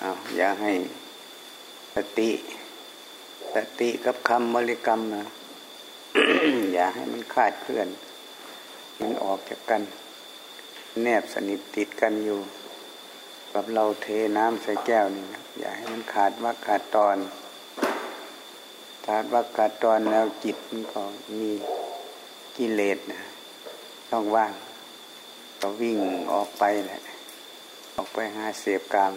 เอาอย่าให้สติสติกับคำบริกรรมนะอย่าให้มันคาดเคลื่อน มันออกจากกัน แนบสนิทติดกันอยู่กับเราเทน้ำใส่แก้วนี่นะอย่าให้มันขาดว่าขาดตอนขาดว่าขาดตอนแล้วจิตมันก็มีกิเลสนะต้องว่าง ก็วิ่งออกไปแหละ ออกไปหาเสพกาม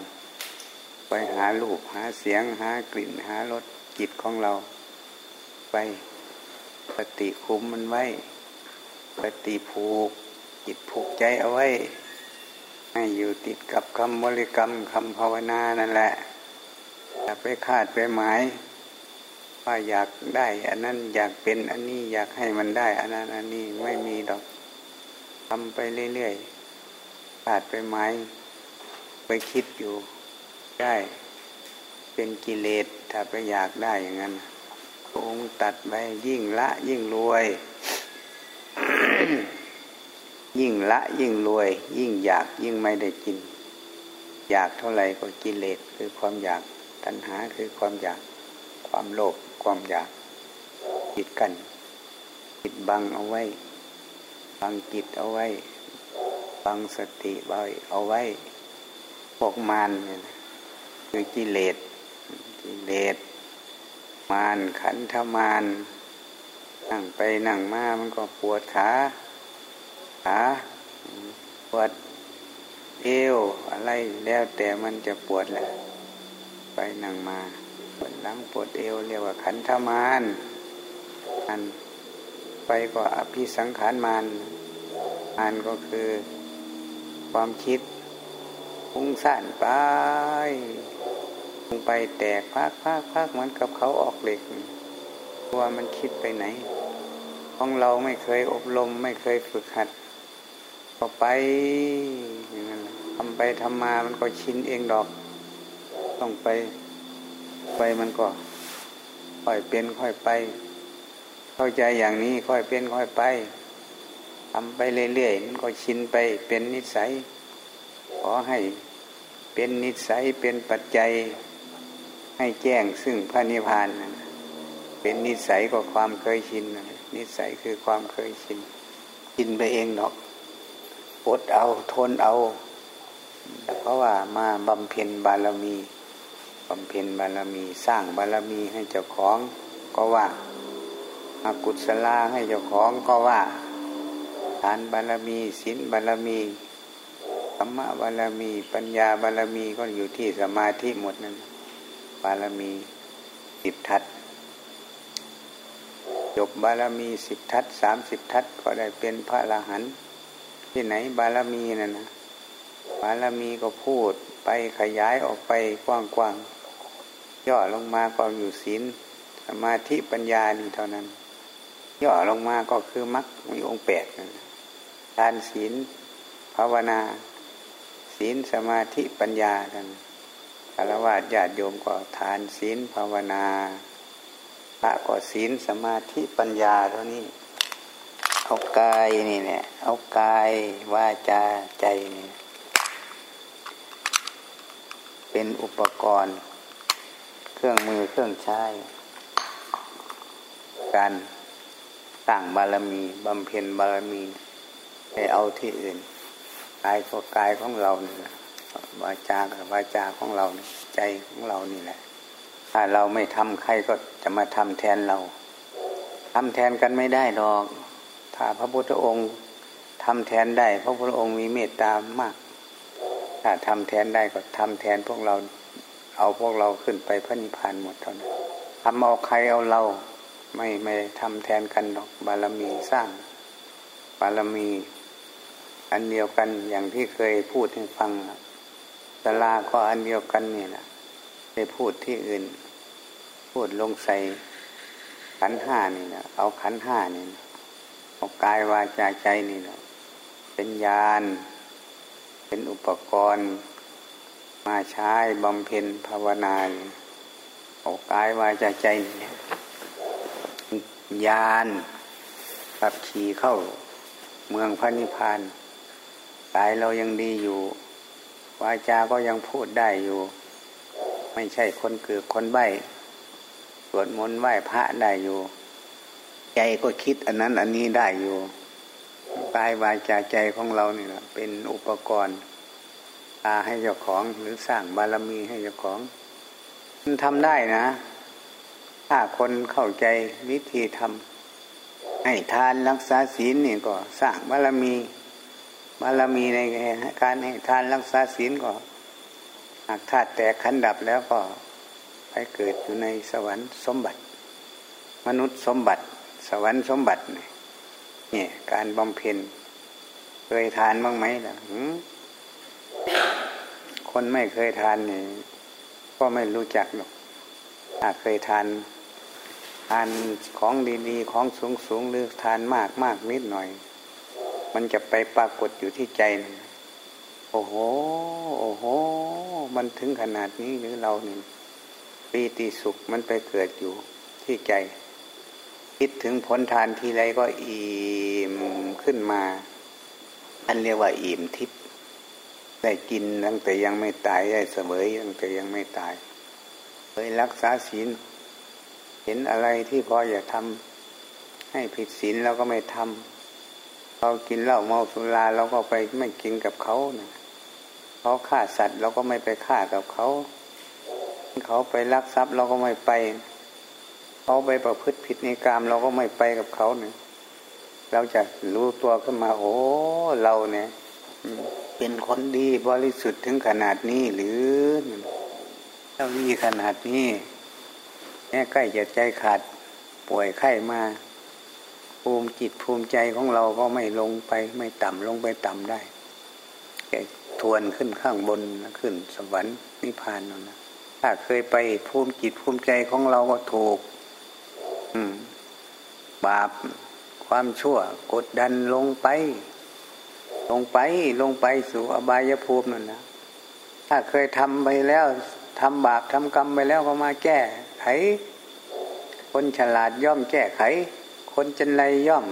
ไปหาลูกหาเสียงหากลิ่นหารสจิตของเรา ไปปฏิคุมมันไว้ ปฏิผูก จิตผูกใจเอาไว้ ให้อยู่ติดกับคำบริกรรมคำภาวนานั่นแหละอย่าไปคาดไปหมายว่าอยากได้อันนั้นอยากเป็นอันนี้อยากให้มันได้อันนั้นอันนี้ไม่มีดอกทำไปเรื่อยๆขาดไปไหม ไปคิดอยู่ได้เป็นกิเลสถ้าไปอยากได้อย่างนั้นองค์ตัดไปยิ่งละยิ่งรวย ยิ่งละยิ่งรวย ยิ่งอยากยิ่งไม่ได้กิน อยากเท่าไหร่ก็กิเลสคือความอยากตัณหาคือความอยากความโลภความอยากจิตกันจิตบังเอาไว้ บังจิตเอาไว้ บังสติไว้เอาไว้ พวกมารเนี่ยคือกิเลสกิเลสมารขันธมารนั่งไปนั่งมามันก็ปวดขาขาปวดเอวอะไรแล้วแต่มันจะปวดแหละ ไปนั่งมาปวดหลังปวดเอวเรียกว่าขันธมารอันไปก็อภิสังขารมารมารก็คือความคิด พุ่งสั่นไปพุ่งไปแตกพักพักพักเหมือนกับเขาออกเหล็กว่ามันคิดไปไหน ของเราไม่เคยอบรมไม่เคยฝึกหัดก็ไปอย่างนั้นทำไปทำมามันก็ชินเองดอก ต้องไป ไปมันก็ ค่อยเป็นค่อยไป เข้าใจอย่างนี้ค่อยเป็นค่อยไปทำไปเรื่อยๆมันก็ชินไปเป็นนิสัย ขอให้ เป็นนิสัยเป็นปัจจัยให้แจ้งซึ่งพระนิพพานเป็นนิสัยก็ความเคยชิน นิสัยคือความเคยชินชินไปเองหรอกอดเอาทนเอา เพราะว่ามาบำเพ็ญบารมีบำเพ็ญบารมีสร้างบารมีให้เจ้าของก็ว่าอากุศลาให้เจ้าของก็ว่า ทานบารมีศีลบารมี ธรรมบารมี ปัญญาบารมีก็อยู่ที่สมาธิหมดนั่นบารมีสิบทัศจบบารมีสิบทัศสามสิบทัศก็ได้เป็นพระอรหันต์ที่ไหนบารมีนั่นนะบารมีก็พูดไปขยายออกไปกว้างๆย่อลงมาก็อยู่ศีลสมาธิปัญญานี่เท่านั้น ย่อลงมาก็คือมรรคมีองค์แปดนั่นทานศีลภาวนา ศีลสมาธิปัญญาท่านคารวะญาติโยมก็ทานศีลภาวนาพระก็ศีลสมาธิปัญญาเท่านี้ เอากายนี่เนี่ย เอากายวาจาใจนี่เป็นอุปกรณ์ เครื่องมือเครื่องใช้ การสร้างบารมีบำเพ็ญบารมีไปเอาที่อื่นายก็กายของเรานี่แหละวาจากับวาจาของเราใจของเรานี่แหละ ถ้าเราไม่ทำใครก็จะมาทำแทนเราทำแทนกันไม่ได้ดอก ถ้าพระพุทธองค์ทำแทนได้ พระพุทธองค์มีเมตตามาก ถ้าทำแทนได้ก็ทำแทนพวกเราเอาพวกเราขึ้นไปพระนิพพานหมดเท่านั้นทำเอาใครเอาเราไม่ไม่ทำแทนกันดอกบารมีสร้างบารมี อันเดียวกันอย่างที่เคยพูดให้ฟังสลาก็อันเดียวกันนี่แหละไปพูดที่อื่น พูดลงใส่ขันห้านี่นะเอาขันห้านี่นะเอากายวาจาใจนี่นะเป็นยาน เป็นอุปกรณ์ มาใช้บำเพ็ญภาวนาเอากายวาจาใจนี่ยานขับขี่เข้าเมืองพระนิพพาน กายเรายังดีอยู่ วาจาก็ยังพูดได้อยู่ ไม่ใช่คนเกือคนใบ้สวดมนต์ไหว้พระได้อยู่ ใจก็คิดอันนั้นอันนี้ได้อยู่กายวาจาใจของเราเนี่ยเป็นอุปกรณ์ตาให้เจ้าของหรือสร้างบารมีให้เจ้าของ มันทำได้นะ ถ้าคนเข้าใจวิธีทำให้ทานรักษาศีลเนี่ยก็สร้างบารมี บารมีในการให้ทานรักษาศีลก็หากธาตุแตกขันดับแล้วก็ไปเกิดอยู่ในสวรรค์สมบัติ มนุษย์สมบัติ สวรรค์สมบัติเนี่ยการบำเพ็ญเคยทานบ้างไหมล่ะคนไม่เคยทานนี่ก็ไม่รู้จักหรอกถ้าเคยทานทานของดีๆ ของสูงๆหรือทานมากมากนิดหน่อย มันจะไปปรากฏอยู่ที่ใจนะโอ้โห โอ้โห มันถึงขนาดนี้หรือเราเนี่ยปีติสุขมันไปเกิดอยู่ที่ใจ คิดถึงผลทานทีไรก็อิ่มขึ้นมา อันเรียกว่าอิ่มทิพย์ได้กินตั้งแต่ยังไม่ตายได้เสมอตั้งแต่ยังไม่ตายเคยรักษาศีล เห็นอะไรที่พออย่าทำให้ผิดศีลเราก็ไม่ทำ เรากินเหล้าเมาสุราเราก็ไปไม่กินกับเขานะเขาฆ่าสัตว์เราก็ไม่ไปฆ่ากับเขา เขาไปลักทรัพย์เราก็ไม่ไป เขาไปประพฤติผิดในกรรมเราก็ไม่ไปกับเขาเนี่ยเราจะรู้ตัวขึ้นมาโอ้เราเนี่ยเป็นคนดีบริสุทธิ์ถึงขนาดนี้หรือเจ้าดีขนาดนี้แม่ใกล้จะใจขาดป่วยไข้มา ภูมิจิตภูมิใจของเราก็ไม่ลงไปไม่ต่ำลงไปต่ำได้แกทวนขึ้นข้างบนขึ้นสวรรค์นิพพานนั่นนะถ้าเคยไปภูมิจิตภูมิใจของเราก็ถูก อืม บาปความชั่ว กดดันลงไป ลงไปลงไปสู่อบายภูมินั่นนะถ้าเคยทำไปแล้วทำบาปทำกรรมไปแล้วก็มาแก้ไข คนฉลาดย่อมแก้ไข คนจันไรย่อม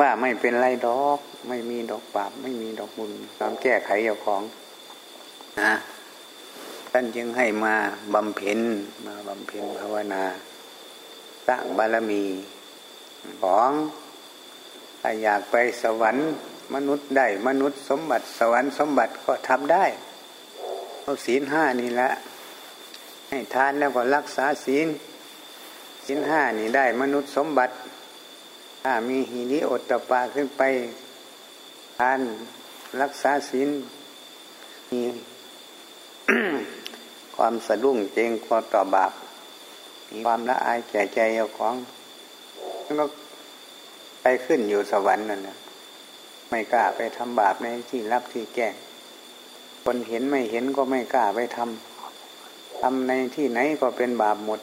ว่าไม่เป็นไรดอก ไม่มีดอกบาปไม่มีดอกบุญตามแก้ไขเจ้าของนะท่านจึงให้มาบำเพ็ญมาบำเพ็ญภาวนาสร้างบารมีของถ้าอยากไปสวรรค์ มนุษย์ได้มนุษย์สมบัติสวรรค์สมบัติก็ทำได้เอาศีลห้านี่แหละให้ทานแล้วก็รักษาศีล ศีลห้านี่ได้มนุษย์สมบัติ ถ้ามีหิริโอตตปาขึ้นไปทานรักษาศีลมีความสะดุ้งเจงพอต่อบาปมีความละอายแก่ใจเจ้าของก็ไปขึ้นอยู่สวรรค์นั่นแหละไม่กล้าไปทำบาปในที่รับที่แก้คนเห็นไม่เห็นก็ไม่กล้าไปทำทำในที่ไหนก็เป็นบาปหมด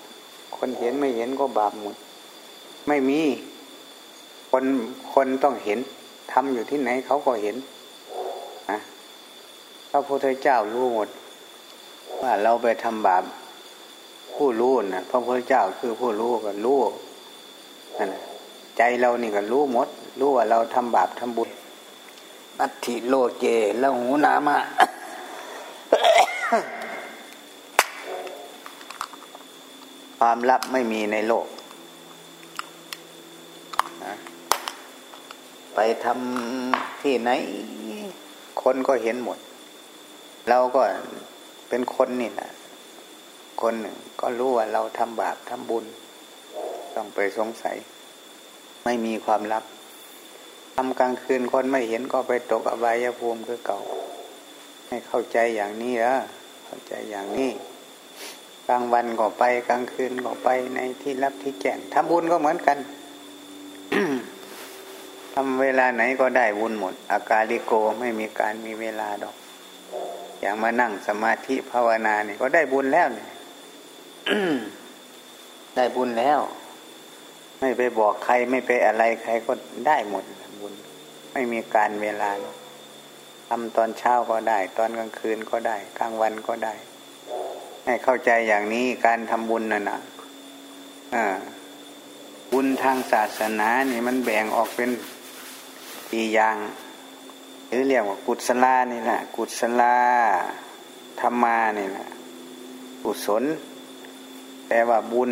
คนเห็นไม่เห็นก็บาปหมด ไม่มี คนคนต้องเห็นทำอยู่ที่ไหนเขาก็เห็นนะพระพุทธเจ้ารู้หมด ว่าเราไปทำบาปผู้รู้นะพระพุทธเจ้าคือผู้รู้ก็รู้นั่นแหละใจเรานี่ก็รู้หมด รู้ว่าเราทำบาปทำบุญอัติโลเจแล้วหูนามะ ความลับไม่มีในโลกไปทำที่ไหน คนก็เห็นหมด เราก็เป็นคนนี่แหละคนหนึ่งก็รู้ว่าเราทำบาปทำบุญ ต้องไปสงสัย ไม่มีความลับทำกลางคืนคนไม่เห็นก็ไปตกอบายภูมิคือเก่า ให้เข้าใจอย่างนี้นะเข้าใจอย่างนี้ ลางวันก็ไปกลางคืนก็ไปในที่รับที่แจ้งทำบุญก็เหมือนกันทำเวลาไหนก็ได้บุญหมด อากาลิโกไม่มีการมีเวลาดอก อย่างมานั่งสมาธิภาวนาเนี่ยก็ได้บุญแล้วเนี่ยได้บุญแล้ว ไม่ไปบอกใครไม่ไปอะไรใครก็ได้หมดบุญ ไม่มีการเวลาทำตอนเช้าก็ได้ ตอนกลางคืนก็ได้ กลางวันก็ได้ ให้เข้าใจอย่างนี้การทำบุญน่ะนะบุญทางศาสนานี่มันแบ่งออกเป็นสี่อย่างหรือเรียกว่ากุศลานี่แหละกุศลาธรรมานี่แหละกุศลแปลว่าบุญ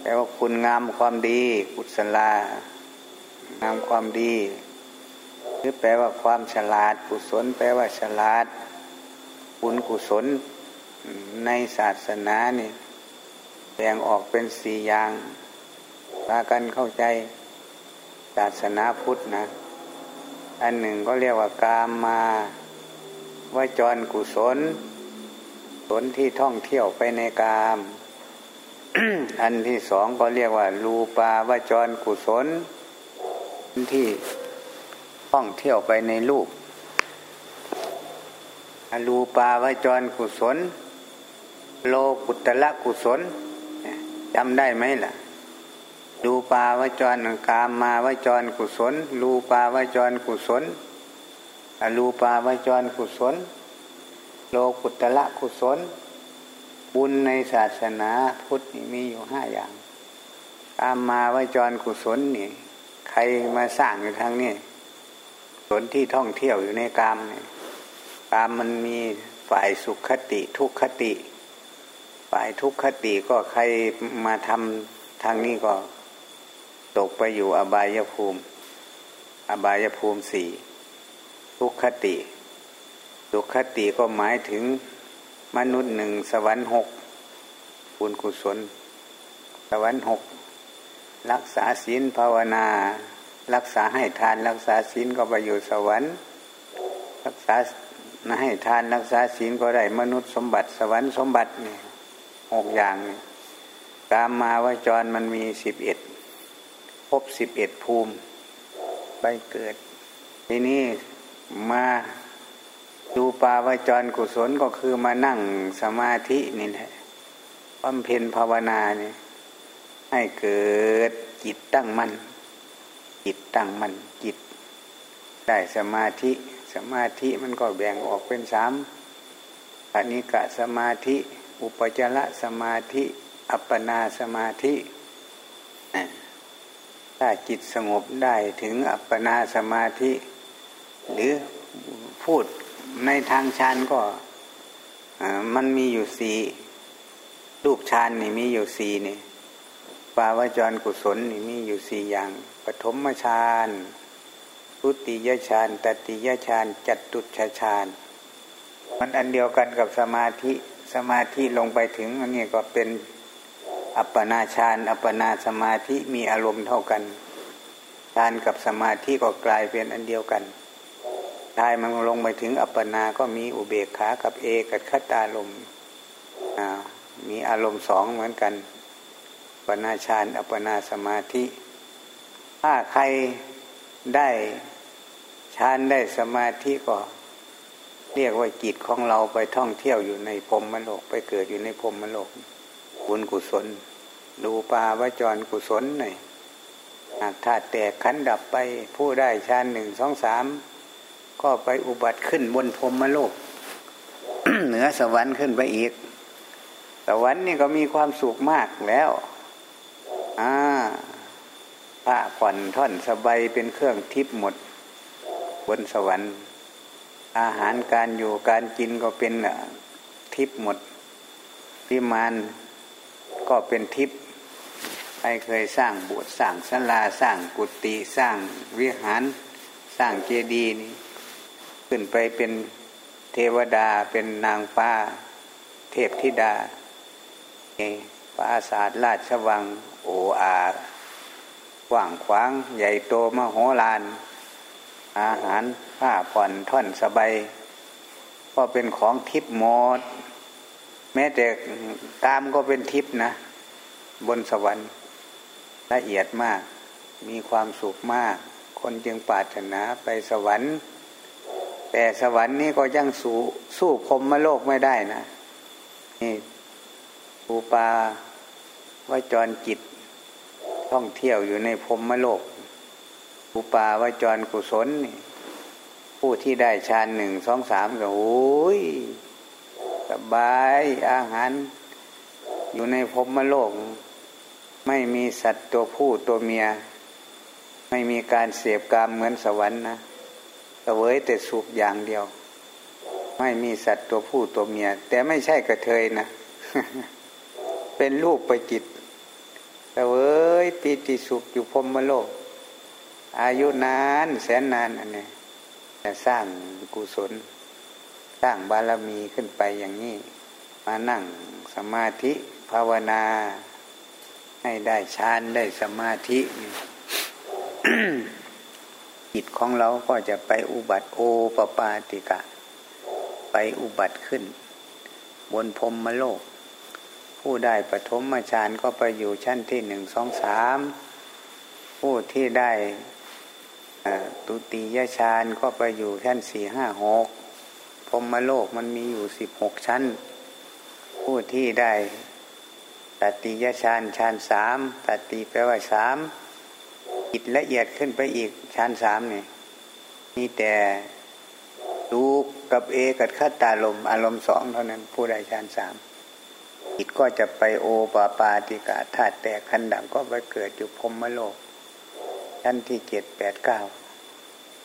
แปลว่าคุณงามความดี กุศลางามความดีหรือแปลว่าความฉลาด กุศล แปลว่าฉลาดบุญกุศล ในศาสนานี่แบ่งออกเป็นสี่อย่างพากันเข้าใจศาสนาพุทธนะ อันหนึ่งก็เรียกว่ากามมาวจรกุศลสนที่ท่องเที่ยวไปในกาม อันที่สองก็เรียกว่ารูปาวจรกุศลที่ท่องเที่ยวไปในรูปอรูปาวจรกุศล โลกุตละกุศลจำได้ไหมล่ะรูปาวจรกามมาวจรกุศลรูปาวจรกุศลอรูปาวจรกุศล โลกุตละกุศล บุญในศาสนาพุทธมีอยู่ห้าอย่างกามมาวจรกุศลนี่ ใครมาสร้างอยู่ทางนี้สนที่ท่องเที่ยวอยู่ในกามนี่กามมันมีฝ่ายสุขคติทุกขติ ฝ่ายทุกขติก็ใครมาทำทางนี้ก็ตกไปอยู่อบายภูมิ อบายภูมิสี่ทุกขติ ทุกขติก็หมายถึงมนุษย์หนึ่งสวรรค์หกบุญกุศล สวรรค์หกรักษาศีลภาวนา รักษาให้ทานรักษาศีลก็ไปอยู่สวรรค์ รักษาให้ทานรักษาศีลก็ได้มนุษย์สมบัติ สวรรค์สมบัตินี่ หกอย่าง กามมาวจรมันมีสิบเอ็ดพบสิบเอ็ดภูมิไปเกิด ทีนี้มาดูปาวจรกุศลก็คือมานั่งสมาธินี่แหละบำเพ็ญภาวนาเนี่ยให้เกิดจิตตั้งมัน่นจิตตั้งมัน่นจิต ได้สมาธิสมาธิมันก็แบ่งออกเป็นสามอนิกะสมาธิ อุปจารสมาธิ อัปปนาสมาธิถ้าจิตสงบได้ถึงอัปปนาสมาธิ หรือพูดในทางฌานก็มันมีอยู่สี่รูปฌานนี่มีอยู่สี่นี่ปาวจรกุศลนี่มีอยู่สี่อย่างปฐมฌานทุติยฌานตติยฌานจัตุชฌานมันอันเดียวกันกับสมาธิ สมาธิลงไปถึงอันนี้ก็เป็นอัปปนาฌานอัปปนาสมาธิมีอารมณ์เท่ากันฌานกับสมาธิก็กลายเป็นอันเดียวกันทายมันลงไปถึงอัปปนา ก็มีอุเบกขากับเอกัคตาลมมีอารมณ์สองเหมือนกัน ปนาฌานอัปปนาสมาธิ ถ้าใครได้ฌานได้สมาธิก็ เรียกว่าจิตของเราไปท่องเที่ยวอยู่ในพรมมโลกไปเกิดอยู่ในพรมมโลกบุญกุศล ดูปาวจรกุศลหน่อยหากธาตุแตกขันดับไปผู้ได้ฌานหนึ่งสองสามก็ไปอุบัติขึ้นบนพรมโลก เหนือสวรรค์ขึ้นไปอีก สวรรค์นี่ก็มีความสุขมากแล้วอ่าผ้าผ่อนท่อนสบายเป็นเครื่องทิพย์หมด บนสวรรค์ อาหารการอยู่การกินก็เป็นทิพย์หมดพิมานก็เป็นทิพย์ใครเคยสร้างโบสถ์สร้างศาลาสร้างกุฏิสร้างวิหารสร้างเจดีย์นี่ขึ้นไปเป็นเทวดาเป็นนางฟ้า เทพธิดาปราศาสตร์ราชวัง โออากว้างขวาง ใหญ่โตมโหฬาร อาหารผ้าผ่อนท่อนสบายก็เป็นของทิพย์หมด แม้แต่กามก็เป็นทิพย์นะ บนสวรรค์ละเอียดมาก มีความสุขมาก คนจึงปรารถนาไปสวรรค์ แต่สวรรค์นี่ก็ยังสู้สู้พรมมโลกไม่ได้นะนี่ปูปาวจรจิตท่องเที่ยวอยู่ในพรมมโลก ปูปาวจรกุศลนี่ผู้ที่ได้ฌานหนึ่งสองสามก็โอ้ยสบายอาหาร อยู่ในภพมโลก ไม่มีสัตว์ตัวผู้ตัวเมีย ไม่มีการเสพกรรมเหมือนสวรรค์นะเสวยแต่สุขอย่างเดียว ไม่มีสัตว์ตัวผู้ตัวเมีย แต่ไม่ใช่กระเทยนะเป็นรูปประจิตเสวยปีติสุขอยู่พรมโลก อายุนานแสนนานอันนี้จะสร้างกุศล สร้างบารมีขึ้นไปอย่างนี้ มานั่งสมาธิภาวนา ให้ได้ฌานได้สมาธิจิตของเราก็จะไปอุบัติโอปปาติกะ ไปอุบัติขึ้น บนพรมมโลก ผู้ได้ปฐมฌานก็ไปอยู่ชั้นที่หนึ่งสองสามผู้ที่ได้ ตุติยฌานก็ไปอยู่ชั้นสี่ห้าหกพรมมโลกมันมีอยู่สิบหกชั้น ผู้ที่ได้ตติยฌานฌานสามตติแปลว่าสามจิตละเอียดขึ้นไปอีกชั้นสามนี่มีแต่ดูกับเอกับขัตตาลมอารมณ์สองเท่านั้น ผู้ใดชั้นสามจิตก็จะไปโอปาปาติกาธาตุแตกขันดังก็ไปเกิดอยู่พรมโลก ชั้นที่เจ็ดแปดเก้า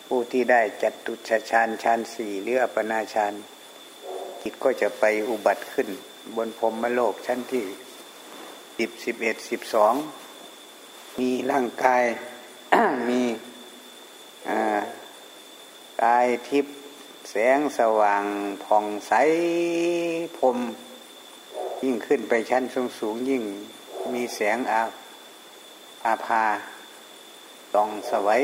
ผู้ที่ได้จัดตุชฌานชั้นสี่หรืออัปนาฌานจิตก็จะไปอุบัติขึ้น บนพรมโลกชั้นที่สิบสิบเอ็ดสิบสองมีร่างกายมีกายทิพย์แสงสว่างผ่องใสพรมยิ่งขึ้นไปชั้นสูงสูงยิ่งมีแสงอาอาภา ต้องสวัย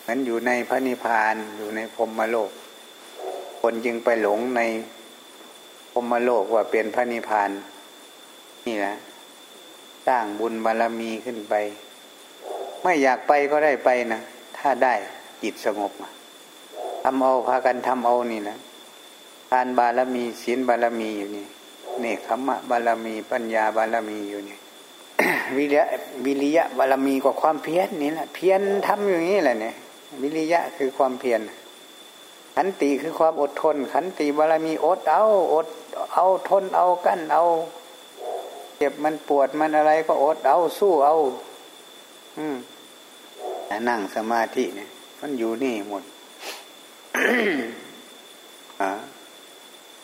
เหมือนอยู่ในพระนิพพานอยู่ในพรมโลก คนจึงไปหลงในพรมโลกว่าเป็นพระนิพพาน นี่แหละสร้างบุญบารรมีขึ้นไป ไม่อยากไปก็ได้ไปนะถ้าได้จิตสงบทำเอาพากันทำเอานี่นะทานบารมีศีลบารมีอยู่นี่เนคขมะบารมี ปัญญาบารมีอยู่นี่ วิริยะวิริยะบารมีกว่าความเพียรนี่แหละเพียรทำอย่างนี้แหละเนี่ยวิริยะคือความเพียรขันติคือความอดทน ขันติบารมีอดเอาอด เอาทนเอากั้นเอาเจ็บมันปวดมันอะไรก็อดเอาสู้เอา อืมนั่งสมาธิเนี่ย มันอยู่นี่หมด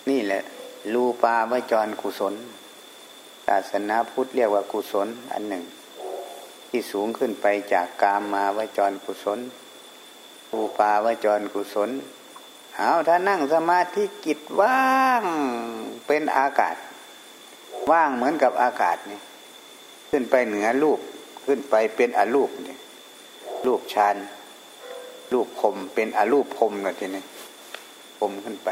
นี่แหละ รูปาวจรกุศล ศาสนาพุทธเรียกว่ากุศลอันหนึ่ง ที่สูงขึ้นไปจากกามมาวจรกุศลรูปาวจรกุศลเอาถ้านั่งสมาธิกิจว่างเป็นอากาศ ว่างเหมือนกับอากาศนี่ขึ้นไปเหนือรูปขึ้นไปเป็นอรูปนี่รูปชานรูปพรมเป็นอรูปพรมนะทีนี้พรมขึ้นไป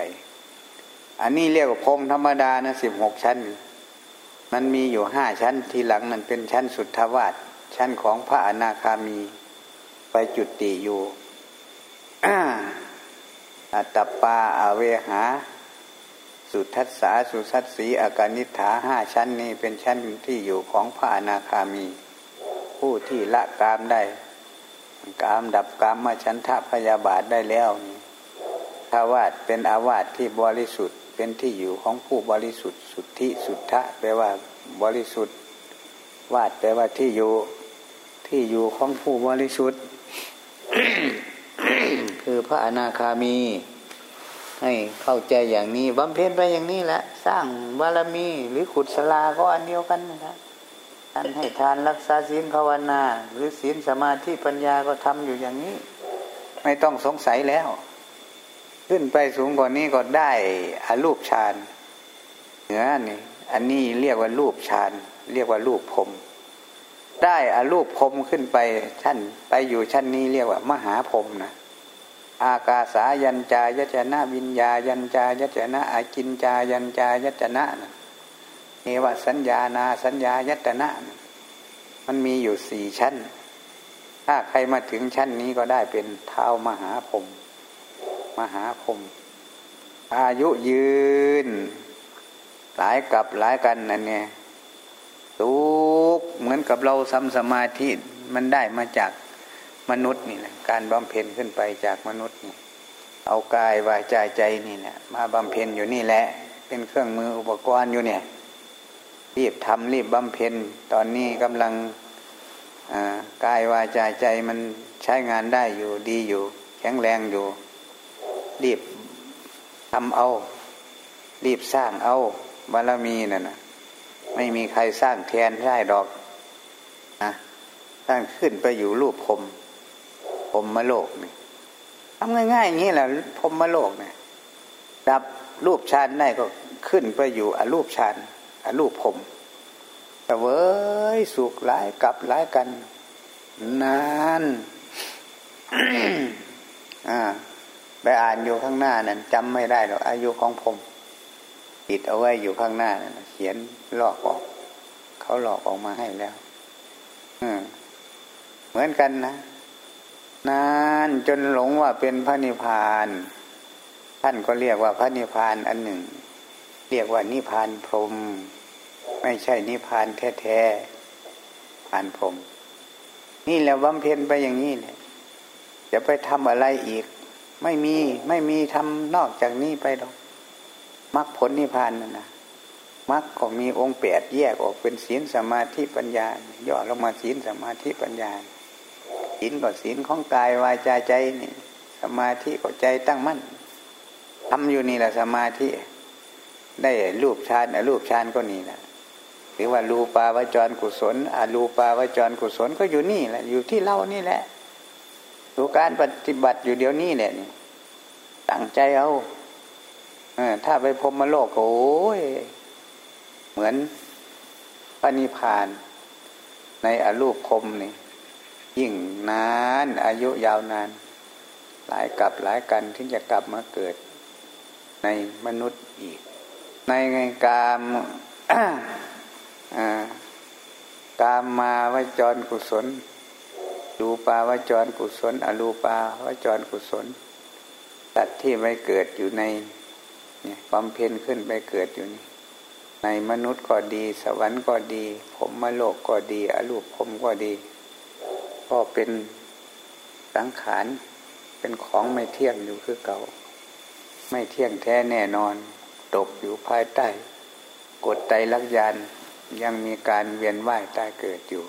อันนี้เรียกว่าพรมธรรมดานะสิบหกชั้น มันมีอยู่ห้าชั้นทีหลังนั้นเป็นชั้นสุทธวาสชั้นของพระอนาคามีไปจุดติอยู่อัตตปาอาเวหา สุทัศสาสุทัศสีอาการนิฐาห้าชั้นนี้เป็นชั้นที่อยู่ของพระอนาคามี ผู้ที่ละกามได้กามดับกามมาชั้นทพยาบาทได้แล้วถ้าวาดเป็นอาวาสที่บริสุทธิ์ เป็นที่อยู่ของผู้บริสุทธิ์สุทธิสุทธะแปลว่าบริสุทธิ์ วาดแปลว่าที่อยู่ที่อยู่ของผู้บริสุทธิ์ คือพระอนาคามี ให้เข้าใจอย่างนี้บำเพ็ญไปอย่างนี้แหละสร้างบารมีหรือขุดสลาก็อันเดียวกันนะครับท่านให้ทานรักษาศีลภาวนา หรือศีลสมาธิปัญญาก็ทำอยู่อย่างนี้ ไม่ต้องสงสัยแล้ว ขึ้นไปสูงกว่านี้ก็ได้อารูปฌานเหนือนี่อันนี้เรียกว่ารูปฌานเรียกว่ารูปพรมได้อารูปพรมขึ้นไปชั้นไปอยู่ชั้นนี้เรียกว่า มหาพรมนะอากาสายัญจายจนะวิญญายัญจายจนะอากินจายัญจายจนะเอวสัญญานาสัญญายตนะ มันมีอยู่สี่ชั้น ถ้าใครมาถึงชั้นนี้ก็ได้เป็นเท้ามหาพรม มหาพรมอายุยืน หลายกับหลายกันนั่นเนี่ยทุกเหมือนกับเราทำสมาธิมันได้มาจากมนุษย์นี่แหละการบำเพ็ญขึ้นไปจากมนุษย์นี่ เอากายวาจาใจนี่แหละมาบำเพ็ญอยู่นี่แหละ เป็นเครื่องมืออุปกรณ์อยู่เนี่ย รีบทำรีบบำเพ็ญตอนนี้กำลังกายวาจาใจมันใช้งานได้อยู่ดีอยู่ แข็งแรงอยู่ รีบทำเอา รีบสร้างเอาบารมีนั่นนะไม่มีใครสร้างแทนได้ดอกนะสร้างขึ้นไปอยู่รูปพรมพรมมโลกนี่ทำง่ายๆอย่างนี้แหละพรมมโลกเนี่ยดับรูปฌานได้ก็ขึ้นไปอยู่อรูปฌานอรูปพรมแต่เว้ยสุขหลายกับหลายกัน นาน อ่า ไปอ่านอยู่ข้างหน้านั้นจำไม่ได้หรอกอายุของผมติดเอาไว้อยู่ข้างหน้านั้นเขียนลอกออก เขาหลอกออกมาให้แล้วเหมือนกันนะ นานจนหลงว่าเป็นพระนิพพาน ท่านก็เรียกว่าพระนิพพานอันหนึ่ง เรียกว่านิพพานพรม ไม่ใช่นิพพานแท้ๆผ่านพรม นี่แหละบำเพ็ญไปอย่างนี้เนี่ยจะไปทำอะไรอีก ไม่มีไม่มีทำนอกจากนี้ไปหรอกมรรคผลนิพพานนั่นนะมรรคก็มีองค์แปดแยกออกเป็นศีลสมาธิปัญญา ย่อลงมาศีลสมาธิปัญญาศีลก็ศีลของกายวาจาใจนี่ สมาธิก็ใจตั้งมั่นทำอยู่นี่แหละสมาธิ ได้รูปฌานรูปฌานก็นี่แหละหรือว่ารูปาวจรกุศลอารูปาวจรกุศลก็อยู่นี่แหละอยู่ที่เรานี่แหละ ดูการปฏิบัติอยู่เดี๋ยวนี้แหละนี่ยตั้งใจเอาถ้าไปพรมโลกโอ้ย เหมือนพระนิพพาน ในอรูปคมนี่ ยิ่งนาน อายุยาวนาน หลายกลับหลายกันที่จะกลับมาเกิด ในมนุษย์อีก ในกามกามมาวจรกุศล รูปาวจรกุศล อรูปาวจรกุศลสัตว์ที่ไม่เกิดอยู่ในเนี่ยความเพียนขึ้นไปเกิดอยู่นี่ในมนุษย์ก็ดี สวรรค์ก็ดี ผมมโลกก็ดี อรูปผมก็ดี ก็เป็นสังขารเป็นของไม่เที่ยงอยู่คือเก่า ไม่เที่ยงแท้แน่นอน ตกอยู่ภายใต้ กฎไตรลักยานยังมีการเวียนว่ายตายเกิดอยู่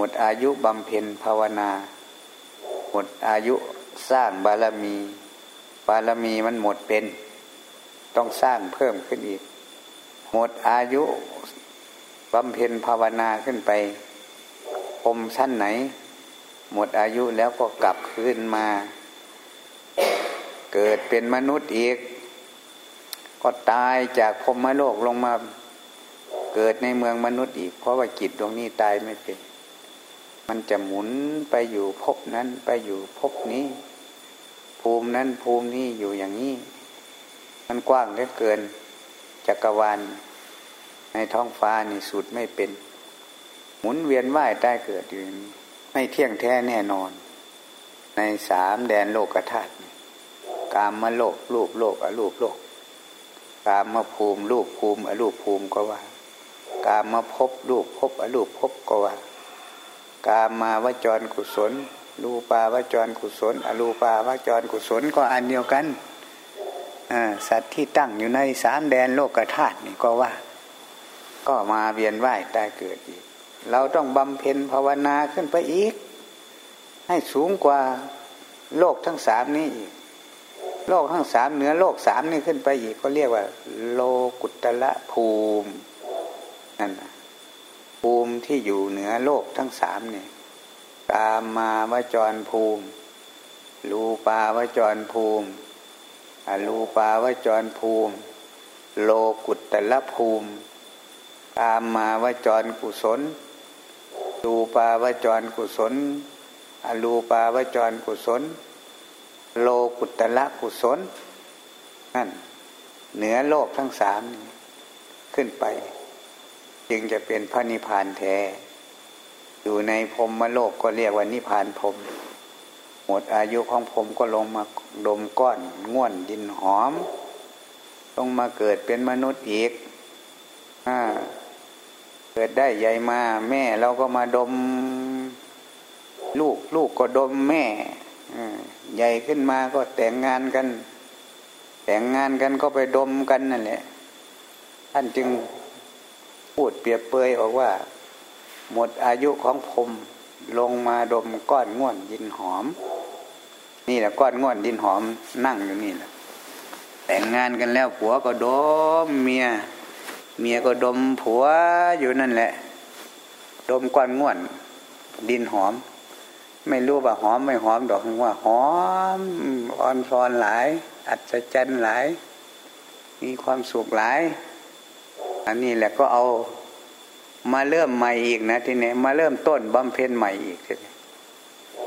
หมดอายุบำเพ็ญภาวนา หมดอายุสร้างบารมี บารมีมันหมดเป็น ต้องสร้างเพิ่มขึ้นอีก หมดอายุบำเพ็ญภาวนาขึ้นไปพรมชั้นไหน หมดอายุแล้วก็กลับคืนมา เกิดเป็นมนุษย์อีก ก็ตายจากพรมโลกลงมา เกิดในเมืองมนุษย์อีก เพราะว่าจิตดวงนี้ตายไม่เป็น มันจะหมุนไปอยู่ภพนั้นไปอยู่ภพนี้ ภูมินั้นภูมินี้อยู่อย่างนี้ มันกว้างเหลือเกินจักรวาลในท้องฟ้านี่สุดไม่เป็น หมุนเวียนว่ายใต้เกิดอยู่ไม่เที่ยงแท้แน่นอน ในสามแดนโลกธาตุกามมาโลกรูปโลกอรูปโลก กามมาภูมิรูปภูมิอรูปภูมิก็ว่า กามมาพบรูปพบอรูปพบก็ว่า กามาวจรกุศล รูปาวจรกุศล อรูปาวจรกุศลก็อันเดียวกันสัตว์ที่ตั้งอยู่ในสามแดนโลกธาตุนี่ก็ว่า ก็มาเวียนว่ายตายเกิดอีก เราต้องบำเพ็ญภาวนาขึ้นไปอีก ให้สูงกว่าโลกทั้งสามนี้อีก โลกทั้งสามเหนือโลกสามนี่ขึ้นไปอีกก็เรียกว่า โลกุตละภูมินั่น ที่อยู่เหนือโลกทั้งสามเนี่ยกามาวจรภูมิ รูปาวจรภูมิอรูปาวจรภูมิ โลกุตตะภูมิกามมาวจรกุศลรูปาวจรกุศล อรูปาวจรกุศล โลกุตละกุศลนั่นเหนือโลกทั้งสามขึ้นไป จึงจะเป็นพระนิพพานแท้ อยู่ในพรมโลกก็เรียกว่านิพพานพรมหมดอายุของผมก็ลงมาดมก้อนง่วนดินหอมลงมาเกิดเป็นมนุษย์อีกอเกิดได้ใหญ่มา แม่เราก็มาดม ลูกลูกก็ดมแม่ใหญ่ขึ้นมาก็แต่งงานกัน แต่งงานกันก็ไปดมกันนั่นแหละท่านจึง พูดเปรียบเปยบอกว่า หมดอายุของผมลงมาดมก้อนง่วนยินหอม นี่แหละก้อนง่อนดินหอมนั่งอยู่นี่แหละแต่งงานกันแล้วผัวก็ดมเมีย เมียก็ดมผัวอยู่นั่นแหละ ดมก้อนง่วนดินหอม ไม่รู้ว่าหอมไม่หอมดอกว่าหอมอ่อนซอนหลาย อัศจรรย์หลาย มีความสุขหลาย อันนี้แหละก็เอามาเริ่มใหม่อีกนะทีนี้มาเริ่มต้นบำเพ็ญใหม่อีกทีนี้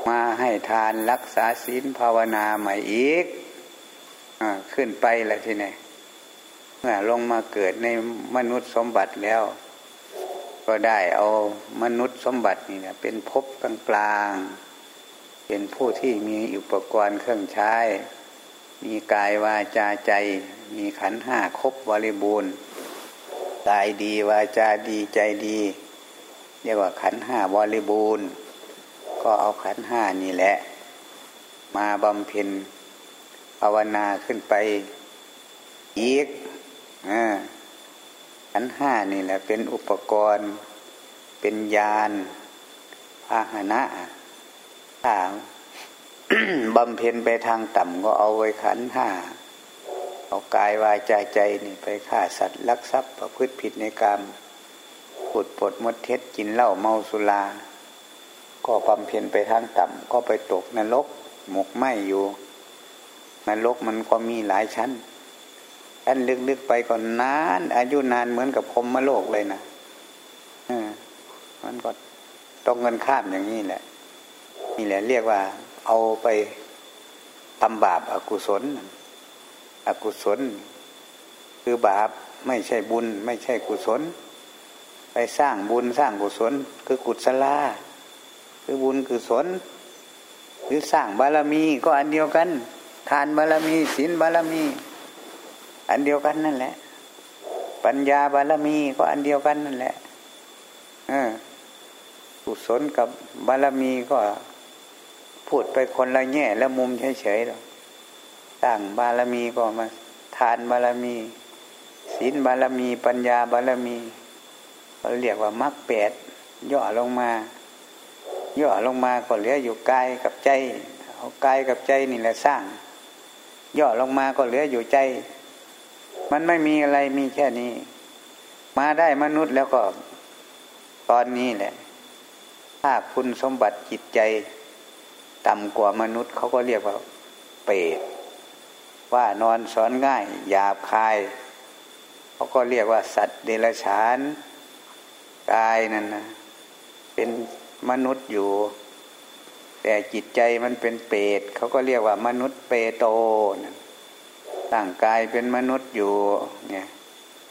มาให้ทานรักษาศีลภาวนาใหม่อีกอขึ้นไปละทีนี้เมื่อลงมาเกิดในมนุษย์สมบัติแล้ว ก็ได้เอามนุษย์สมบัตินี่นะเป็นภพกลางๆเป็นผู้ที่มีอุปกรณ์เครื่องใช้ มีกายวาจาใจ มีขันห้าครบบริบูรณ์ กายดีวาจาดีใจดีเรียกว่าขันห้าบริบูรณ์ ก็เอาขันห้านี่แหละ มาบำเพ็ญภาวนาขึ้นไปอีกขันห้านี่แหละ เป็นอุปกรณ์ เป็นยานพาหนะถ้าบำเพ็ญไปทางต่ำก็เอาไว้ขันห้า เอากายวาจาใจนี่ไปฆ่าสัตว์ลักทรัพย์ประพฤติผิดในกรรมปุดปดมดเท็จกินเหล้าเมาสุรา ก็บำเพ็ญไปทางต่ำก็ไปตกนรกหมกไหมอยู่นรกมันก็มีหลายชั้นชั้นลึกๆไปก็นาน อายุนานเหมือนกับพรมโลกเลยนะมันก็ต้องเงินข้ามอย่างนี้แหละ นี่แหละเรียกว่า เอาไปทำบาปอากุศล อกุศล คือบาปไม่ใช่บุญ ไม่ใช่กุศล ไปสร้างบุญสร้างกุศล คือกุศลาคือบุญกุศลหรือสร้างบารมีก็อันเดียวกัน ทานบารมีศีลบารมี อันเดียวกันนั่นแหละ ปัญญาบารมีก็อันเดียวกันนั่นแหละเออกุศลกับบารมีก็พูดไปคนละแง่และมุมเฉยๆหรอก ร้างบารมีก็มาทานบารมีศีลบารมี ปัญญาบารมีเราเรียกว่ามรรคแปดย่อลงมา ย่อลงมาก็เหลืออยู่กายกับใจเอากายกับใจนี่แหละสร้าง ย่อลงมาก็เหลืออยู่ใจ มันไม่มีอะไรมีแค่นี้ มาได้มนุษย์แล้วก็ ตอนนี้แหละ ถ้าคุณสมบัติจิตใจ ต่ำกว่ามนุษย์เขาก็เรียกว่าเปรต ว่านอนสอนง่ายหยาบคายเขาก็เรียกว่าสัตว์เดรัจฉานกายนั่นนะเป็นมนุษย์อยู่ แต่จิตใจมันเป็นเปรตเขาก็เรียกว่ามนุษย์เปโตนะร่างกายเป็นมนุษย์อยู่เนี่ย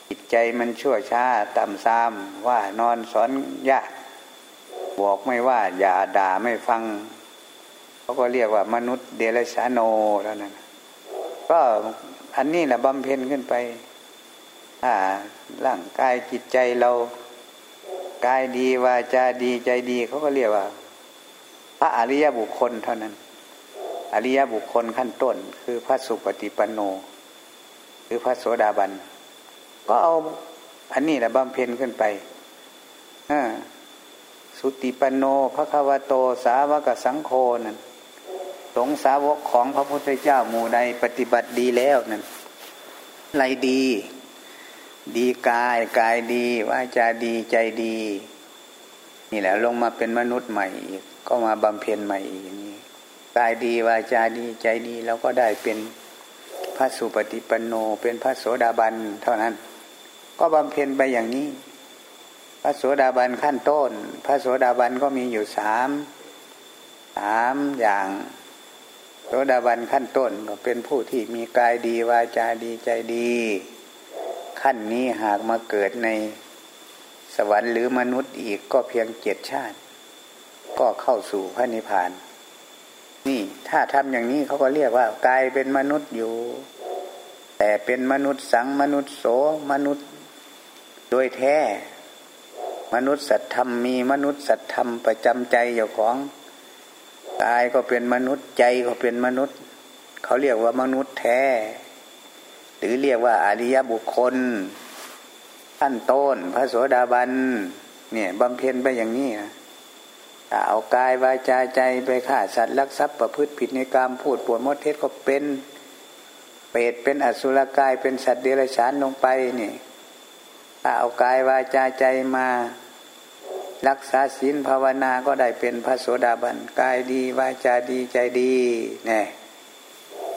จิตใจมันชั่วช้าต่ำซ้ำว่านอนสอนยากบอกไม่ว่า อย่าด่าไม่ฟังเขาก็เรียกว่ามนุษย์เดรัจฉานโนแล้วนั่น ก็อันนี้แหละบำเพ็ญขึ้นไปถ้าร่างกายจิตใจเรากายดีวาจาดีใจดีเขาก็เรียกว่า พระอริยบุคคลเท่านั้น อริยบุคคลขั้นต้น คือพระสุปฏิปันโนหรือพระโสดาบัน ก็เอาอันนี้แหละบำเพ็ญขึ้นไปสุติปันโนพระคาวโต สาวกสังโฆนั่น สงสาวกของพระพุทธเจ้าหมู่ใดปฏิบัติดีแล้วนั่นไรดี ดีกายกายดีวาจาดีใจดี นี่แหละลงมาเป็นมนุษย์ใหม่อีกก็มาบำเพ็ญใหม่อีกนี้กายดีวาจาดีใจดีแล้วก็ได้เป็นพระสุปฏิปันโน เป็นพระโสดาบันเท่านั้น ก็บำเพ็ญไปอย่างนี้ พระโสดาบันขั้นต้น พระโสดาบันก็มีอยู่สามสามอย่าง โสดาบันขั้นต้นก็เป็นผู้ที่มีกายดีวาจาดีใจดี ขั้นนี้หากมาเกิดในสวรรค์หรือมนุษย์อีกก็เพียงเจ็ดชาติ ก็เข้าสู่พระนิพพาน นี่ถ้าทำอย่างนี้เขาก็เรียกว่ากายเป็นมนุษย์อยู่ แต่เป็นมนุษย์สังมนุษย์โสมนุษย์ โดยแท้ มนุษย์สัตธรรมมีมนุษย์สัตธรรมประจำใจอยู่ของ กายก็เป็นมนุษย์ใจก็เป็นมนุษย์ เขาเรียกว่ามนุษย์แท้ หรือเรียกว่าอริยบุคคลขั้นต้น พระโสดาบันเนี่ยบำเพ็ญไปอย่างนี้นะเอากายวาจาใจไปฆ่าสัตว์ลักทรัพย์ประพฤติผิดในกรรมพูดปวดมดเทศก็เป็นเปรตเป็นอสุรกายเป็นสัตว์เดรัจฉานลงไปนี่ถ้าเอากายวาจาใจมา รักษาศีลภาวนาก็ได้เป็นพระโสดาบันกายดีวาจาดีใจดีเนี่ย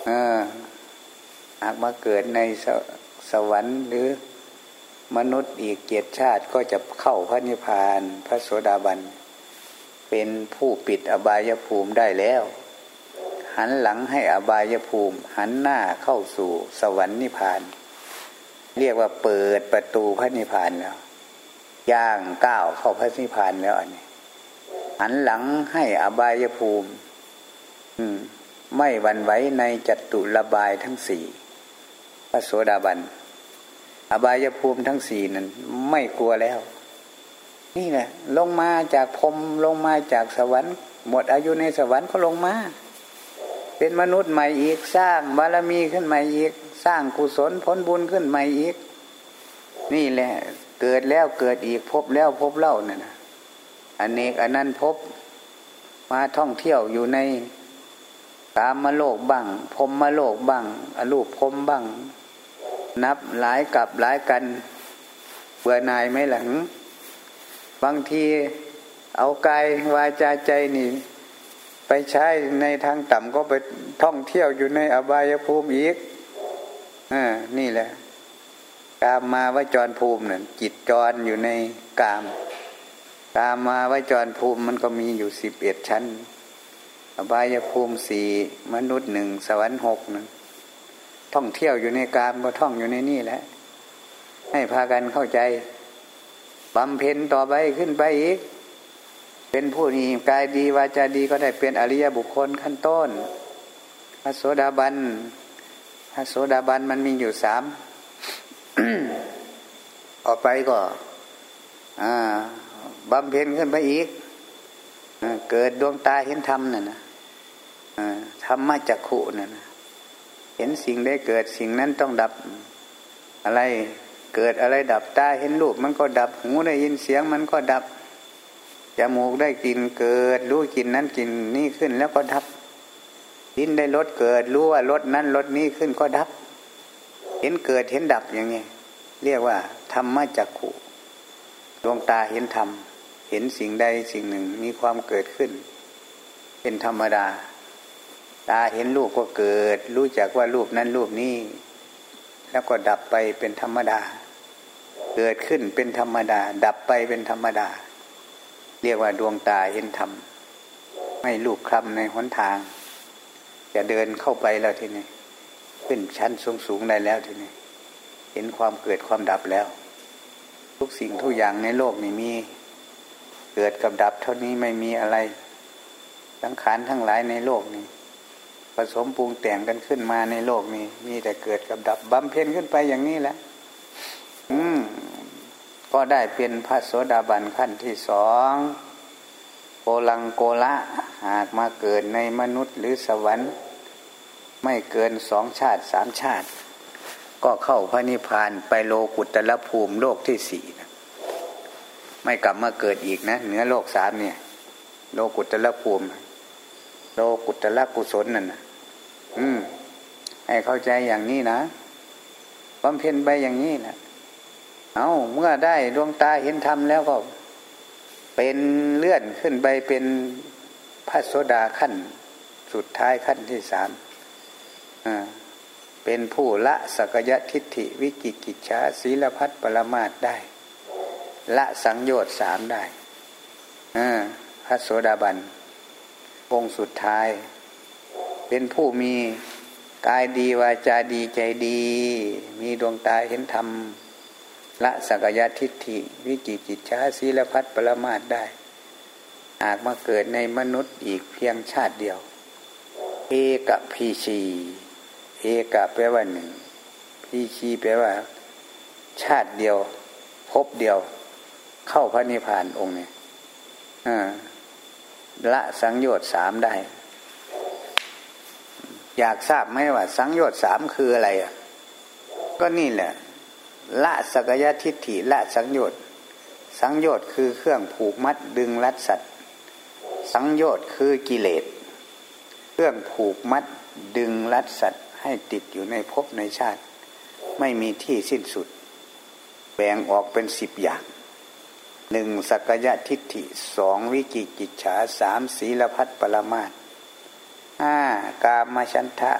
เออหากมาเกิดในสสวรรค์หรือมนุษย์อีกเกียรติชาติก็จะเข้าพระนิพพานพระโสดาบัน เป็นผู้ปิดอบายภูมิได้แล้ว หันหลังให้อบายภูมิ หันหน้าเข้าสู่สวรรค์นิพพาน เรียกว่าเปิดประตูพระนิพพานแล้ว ย่างก้าวเข้าพระนิพพานแล้วอันนี้หันหลังให้อบายภูมิ อืม ไม่หวั่นไหวในจัตุระบายทั้งสี่พระโสดาบัน อบายภูมิทั้งสี่นั้น ไม่กลัวแล้ว นี่แหละลงมาจากพรมลงมาจากสวรรค์หมดอายุในสวรรค์ก็ลงมา เป็นมนุษย์ใหม่อีกสร้างบารมีขึ้นใหม่อีก สร้างกุศลผลบุญขึ้นใหม่อีก นี่แหละ เกิดแล้วเกิดอีกพบแล้วพบเล่าเนี่ยนะอันเนกอันนั้นพบมาท่องเที่ยวอยู่ในกามมาโลกบ้างพรมมาโลกบ้างอรูปพรมบ้าง นับหลายกับหลายกัน เบื่อนายไม่หลัง บางทีเอากายวาจาใจนี่ ไปใช้ในทางต่ำก็ไปท่องเที่ยวอยู่ในอบายภูมิอีกอ่านี่แหละ กามมาวจรภูมินั่นจิตจรอยู่ในกาม กามมาวจรภูมิมันก็มีอยู่สิบเอ็ดชั้น อบายภูมิสี่มนุษย์หนึ่งสวรรค์หกหนึ่งท่องเที่ยวอยู่ในกามก็ท่องอยู่ในนี่แหละ ให้พากันเข้าใจบำเพ็ญต่อไปขึ้นไปอีก เป็นผู้นี้กายดีวาจาดีก็ได้เป็นอริยบุคคลขั้นต้นพระโสดาบันพระโสดาบันมันมีอยู่สาม ออกไปก็บำเพ็ญขึ้นไปอีกเกิดดวงตาเห็นธรรมนั่นนะธรรมะจักขุนั่นนะเห็นสิ่งได้เกิดสิ่งนั้นต้องดับ อะไรเกิดอะไรดับตาเห็นรูปมันก็ดับ หูได้ยินเสียงมันก็ดับจมูกได้กลิ่นเกิด รู้กลิ่นนั้นกลิ่นนี่ขึ้นแล้วก็ดับดินได้รสเกิด รู้ว่ารสนั้นรสนี้ขึ้นก็ดับ เห็นเกิดเห็นดับอย่างไงเรียกว่าธรรมจักขุดวงตาเห็นธรรม เห็นสิ่งใดสิ่งหนึ่งมีความเกิดขึ้น เป็นธรรมดา ตาเห็นรูปก็เกิด รู้จักว่ารูปนั้นรูปนี้ แล้วก็ดับไปเป็นธรรมดา เกิดขึ้นเป็นธรรมดา ดับไปเป็นธรรมดา เรียกว่าดวงตาเห็นธรรมไม่ลูกคลำในหนทาง จะเดินเข้าไปแล้วทีนี้ ขึ้นชั้นสูงสูงได้แล้วทีนี้ เห็นความเกิดความดับแล้ว ทุกสิ่งทุกอย่างในโลกนี้มีเกิดกับดับเท่านี้ไม่มีอะไรสังขารทั้งหลายในโลกนี้ผสมปรุงแต่งกันขึ้นมาในโลกนี้มีแต่เกิดกับดับบำเพ็ญขึ้นไปอย่างนี้แหละ อืม ก็ได้เป็นพระโสดาบันขั้นที่สองโกลังโกละ หากมาเกิดในมนุษย์หรือสวรรค์ ไม่เกินสองชาติสามชาติ ก็เข้าพระนิพพานไปโลกุตละภูมิโลกที่สี่นะไม่กลับมาเกิดอีกนะเหนือโลกสามเนี่ย โลกุตละภูมิ โลกุตละกุศลนั่นนะอืม ให้เข้าใจอย่างนี้นะบำเพ็ญไปอย่างนี้แหละเอาเมื่อได้ดวงตาเห็นธรรมแล้วก็ เป็นเลื่อนขึ้นไปเป็นพระโสดาขั้น สุดท้ายขั้นที่สาม เป็นผู้ละสักยทิฏฐิวิกิกิจชาศีลพัฒปรมาตได้ ละสังโยชน์สามได้พระโสดาบันองค์สุดท้าย เป็นผู้มีกายดีวาจาดีใจดี มีดวงตาเห็นธรรมละสักยทิฏฐิ วิกิจิตชาศีลพัฒปรมาตได้หากมาเกิดในมนุษย์อีกเพียงชาติเดียว เอกพีชี เอกะแปลว่าหนึ่งพีชีแปลว่า ชาติเดียว พบเดียว เข้าพระนิพพานองค์นี้ละสังโยชน์สามได้ อยากทราบไหมว่า สังโยชน์สามคืออะไรอะก็นี่แหละ ละสกยทิฏฐิละสังโยชน์สังโยชน์คือเครื่องผูกมัดดึงรัดสัตว์ สังโยชน์คือกิเลส เครื่องผูกมัดดึงรัดสัตว์ ให้ติดอยู่ในภพในชาติ ไม่มีที่สิ้นสุด แบ่งออกเป็นสิบอย่างหนึ่งสักยะทิฏฐิสองวิกิกิจฉาสามศีลพัฒปรมาตห้ากามชันทะ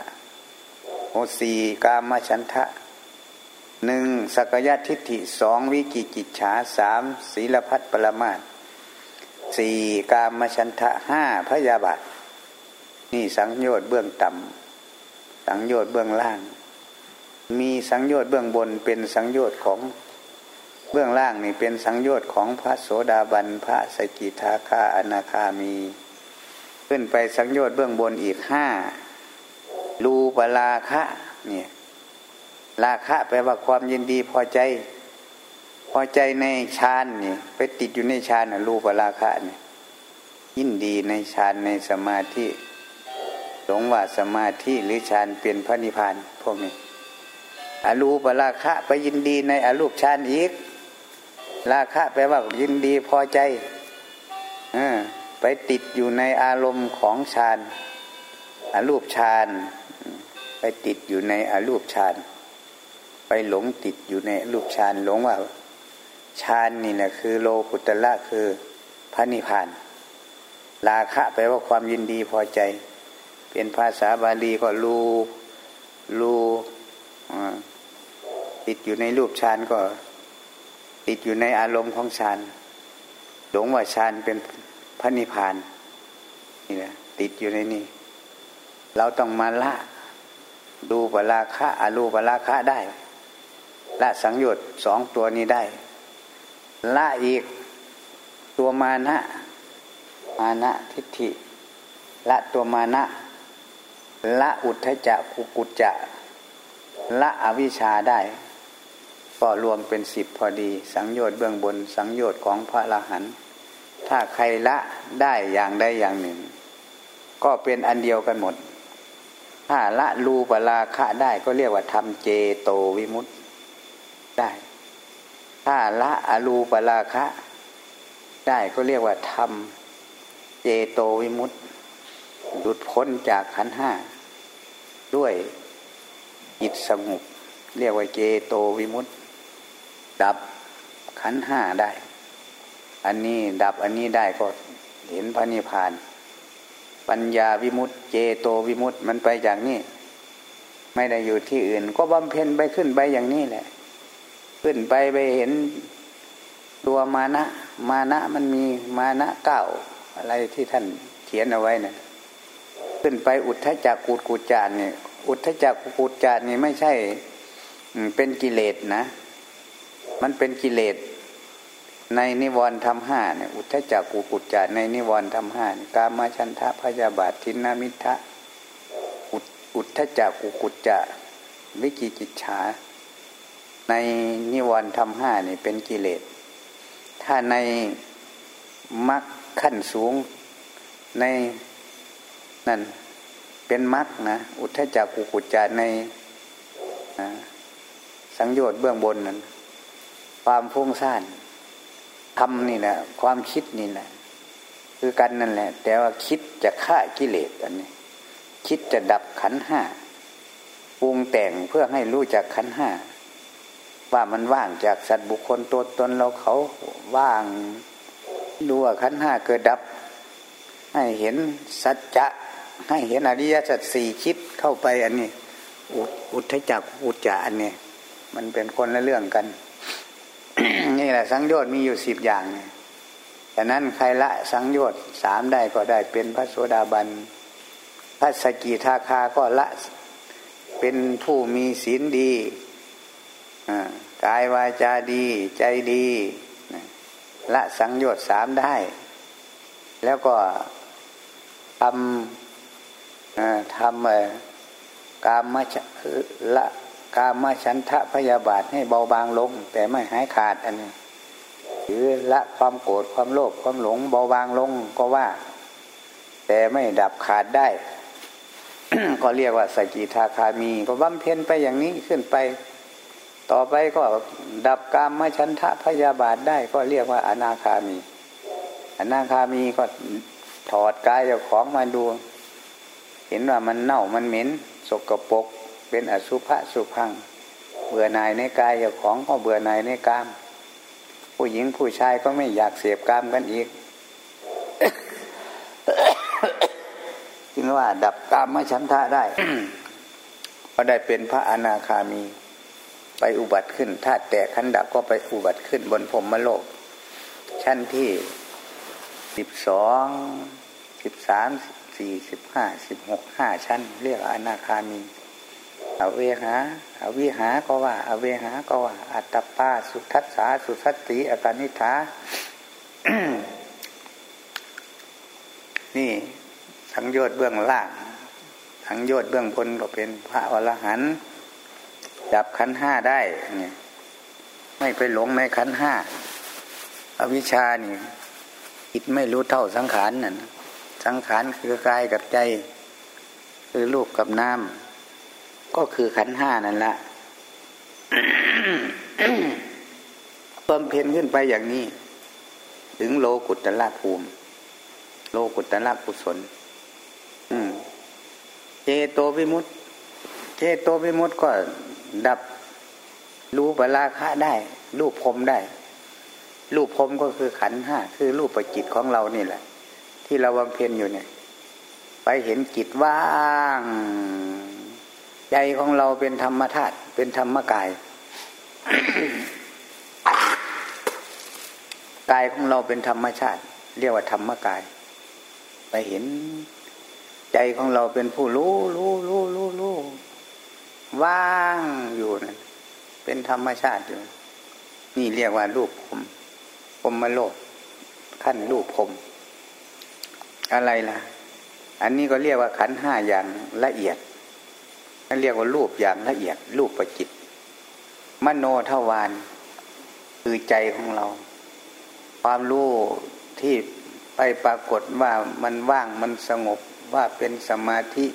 โอสี่กามชันทะหนึ่งสักยะทิฏฐิสองวิกิกิจฉาสามศีลพัฒปรมาตสี่กามชันทะห้าพยาบาทนี่สังโยชน์เบื้องต่ำ สังโยชน์เบื้องล่าง มีสังโยชน์เบื้องบนเป็นสังโยชน์ของเบื้องล่างนี่เป็นสังโยชน์ของพระโสดาบันพระสกิทาคาอนาคามี ขึ้นไปสังโยชน์เบื้องบนอีกห้ารูปลาคะเนี่ยราคะแปลว่าความยินดีพอใจ พอใจในฌานนี่ไปติดอยู่ในฌานรูปราคะนี่ยินดีในฌานในสมาธิ หลงว่าสมาธิหรือฌานเป็นพระนิพพานพวกนี้ อรูปราคะไปยินดีในอรูปฌานอีก ราคะแปลว่ายินดีพอใจอไปติดอยู่ในอารมณ์ของฌานอรูปฌานไปติดอยู่ในอรูปฌานไปหลงติดอยู่ในรูปฌานหลงว่าฌานนี่นะคือโลกุตละคือพระนิพพาน ราคะแปลว่าความยินดีพอใจ เป็นภาษาบาลีก็รูรูติดอยู่ในรูปฌานก็ ติดอยู่ในอารมณ์ของฌานหลงว่าฌานเป็นพระนิพพานนี่นะติดอยู่ในนี้ เราต้องมาละดูปราคะอรูปราคะได้ ละสังโยชน์สองตัวนี้ได้ ละอีกตัวมานะ มานะทิฏฐิ ละตัวมานะ ละอุทธจักกุกุจจะละอวิชชาได้ ก็รวมเป็นสิบพอดี สังโยชน์เบื้องบน สังโยชน์ของพระละหันถ้าใครละได้อย่างใดอย่างหนึ่ง ก็เป็นอันเดียวกันหมด ถ้าละรูปราคะได้ก็เรียกว่าทำเจโตวิมุตตได้ ถ้าละอรูปราคะได้ก็เรียกว่าทำเจโตวิมุตติหลุดพ้นจากขันห้า ด้วยจิตสงบเรียกว่าเจโตวิมุตติดับขันห้าได้ อันนี้ดับอันนี้ได้ก็เห็นพระนิพพาน ปัญญาวิมุตติเจโตวิมุตติมันไปอย่างนี้ ไม่ได้อยู่ที่อื่น ก็บำเพ็ญไปขึ้นไปอย่างนี้แหละ ขึ้นไปไปเห็นตัวมานะ มานะมันมีมานะเก้าอะไรที่ท่านเขียนเอาไว้นะ่ะขึ้นไปอุทธจักกุดกุจานเนี่ย อุทธจักกุจจานนี่ไม่ใช่เป็นกิเลสนะ มันเป็นกิเลสในนิวรณ์ทำห้าเนี่ยอุทธจักกุกุจจานในนิวรณ์ทำห้ากามาชันทะพยาบาททินามิทะอุทธจักกุกุจจะวิกิจิจฉาในนิวรณ์ทำห้านี่เป็นกิเลส ถ้าในมรรคขั้นสูงในนั่น เป็นมรรคนะอุทธจักกุกุจจาในสังโยชน์เบื้องบนนั้น ความฟุ้งซ่านทำนี่แหละความคิดนี่แหละคือกันนั่นแหละ แต่ว่าคิดจะฆ่ากิเลสอันนี้ คิดจะดับขันห้าปรุงแต่งเพื่อให้รู้จักขันห้าว่ามันว่างจากสัตว์บุคคลตัวตนเราเขาว่างดูว่าขันห้าเกิดดับ ให้เห็นสัจจะ ให้เห็นอริยสัจสี่คิดเข้าไปอันนี้ อุทธจักอุจจะอันนี้มันเป็นคนละเรื่องกัน นี่แหละสังโยชน์มีอยู่สิบอย่างเนี่ยแต่นั้นใครละสังโยชน์สามได้ก็ได้เป็นพระโสดาบัน พระสกิทาคาก็ละเป็นผู้มีศีลดีกายวาจาดี ใจดีละสังโยชน์สามได้ แล้วก็ทำ ทำกามชละกามฉันทะพยาบาทให้เบาบางลง แต่ไม่หายขาดอันนี้หรือละความโกรธความโลภความหลงเบาบางลงก็ว่า แต่ไม่ดับขาดได้ ก็เรียกว่าสกิทาคามี ก็บำเพ็ญไปอย่างนี้ขึ้นไป ต่อไปก็ดับกามมาชันทะพยาบาทได้ก็เรียกว่าอนาคามี อนาคามีก็ถอดกายเจ้าของมาดู ห็นว่ามันเน่ามันเหม็นสกปรกเป็นอสุภะสุพัง เบื่อหน่ายในกายเจ้าของก็เบื่อหน่ายในกาม ผู้หญิงผู้ชายก็ไม่อยากเสพกามกันอีกจึงว่าดับกามไม่ชันทะได้ก็ได้เป็นพระอนาคามี ไปอุบัติขึ้นธาตุแตกขันดับก็ไปอุบัติขึ้นบนพรมมโลก ชั้นที่สิบสองสิบสาม สี่สิบห้าสิบหกห้าชั้น เรียกอนาคามีอเวหาอวิหาก็ว่า อเวหาก็ว่า อัตตปาสุทัสสาสุทัสติอากานิธานี่สังโยชน์เบื้องล่างสังโยชน์เบื้องบนก็เป็นพระอรหันต์จับขันห้าได้เนี่ยไม่ไปหลงในขันห้าอวิชานี่จิตไม่รู้เท่าสังขารนั่น สังขารคือกายกับใจ คือรูปกับน้ำก็คือขันห้านั่นละเพิ่มเพนขึ้นไปอย่างนี้ ถึงโลกุตละภูมิ โลกุตละกุศลเจโตวิมุตเจโตวิมุตก็ดับรู้ปราคะได้ รูปพรมได้ รูปพรมก็คือขันห้าคือรูปประจิตของเรานี่แหละ ที่เราวังเพียนอยู่เนี่ย ไปเห็นจิตว่าง ใจของเราเป็นธรรมธาตุเป็นธรรมกาย กายของเราเป็นธรรมชาติ เรียกว่าธรรมกาย ไปเห็นใจของเราเป็นผู้รู้รู้รู้รู้รู้ว่างอยู่นั่นเป็นธรรมชาติอยู่ นี่เรียกว่ารูปผมผมมาโลดขั้นรูปผม อะไรล่ะ อันนี้ก็เรียกว่าขันห้าอย่างละเอียดนั่นเรียกว่ารูปอย่างละเอียด รูปประจิต มโนทวารคือใจของเรา ความรู้ที่ไปปรากฏว่ามันว่างมันสงบว่าเป็นสมาธิ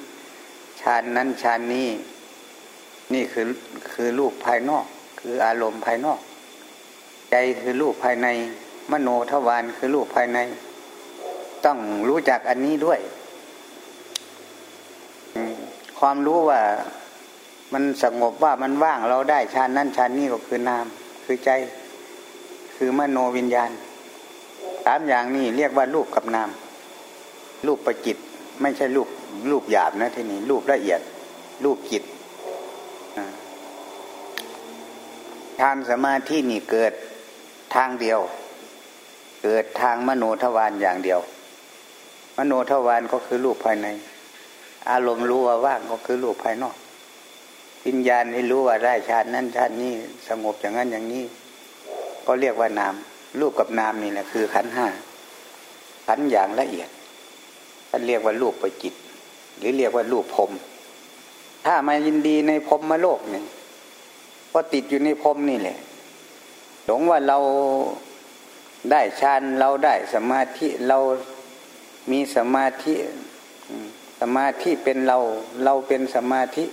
ฌานนั้นฌานนี้ นี่คือคือรูปภายนอก คืออารมณ์ภายนอก ใจคือรูปภายใน มโนทวารคือรูปภายใน ต้องรู้จักอันนี้ด้วย ความรู้ว่ามันสงบว่ามันว่างเราได้ฌานนั้นฌานนี้ก็คือนาม คือใจ คือมโนวิญญาณสามอย่างนี้เรียกว่ารูปกับนาม รูปประจิต ไม่ใช่รูปรูปหยาบนะที่นี่รูปละเอียด รูปจิตทานสมาธินี่เกิดทางเดียว เกิดทางมโนทวารอย่างเดียว มโนทวารก็คือรูปภายใน อารมณ์รู้ว่าว่างก็คือรูปภายนอกวิญญาณให้รู้ว่าได้ชาตินั้นชาตินี้สงบอย่างนั้นอย่างนี้ ก็เรียกว่านามรูปกับนามนี่แหละคือขันห้าขันอย่างละเอียดท่านเรียกว่ารูปประจิต หรือเรียกว่ารูปพรมถ้ามายินดีในพรมมาโลกเนี่ยก็ติดอยู่ในพรมนี่แหละหลงว่าเราได้ฌานเราได้สมาธิเรา มีสมาธิสมาธิเป็นเรา เราเป็นสมาธิ